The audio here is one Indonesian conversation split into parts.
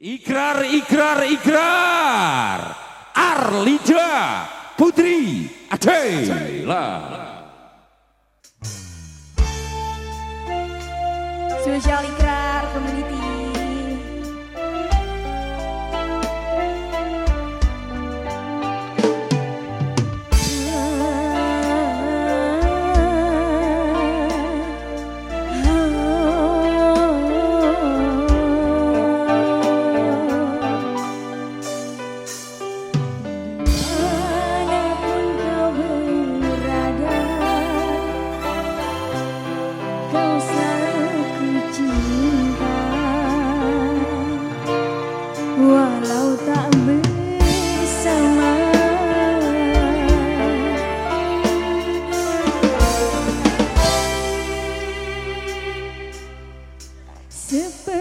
Ikrar, ikrar, ikrar. Arlija Putri Adela. Spesial ikrar Step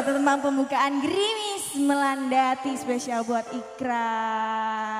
satu tembang pembukaan gerimis melandati spesial buat Ikrar.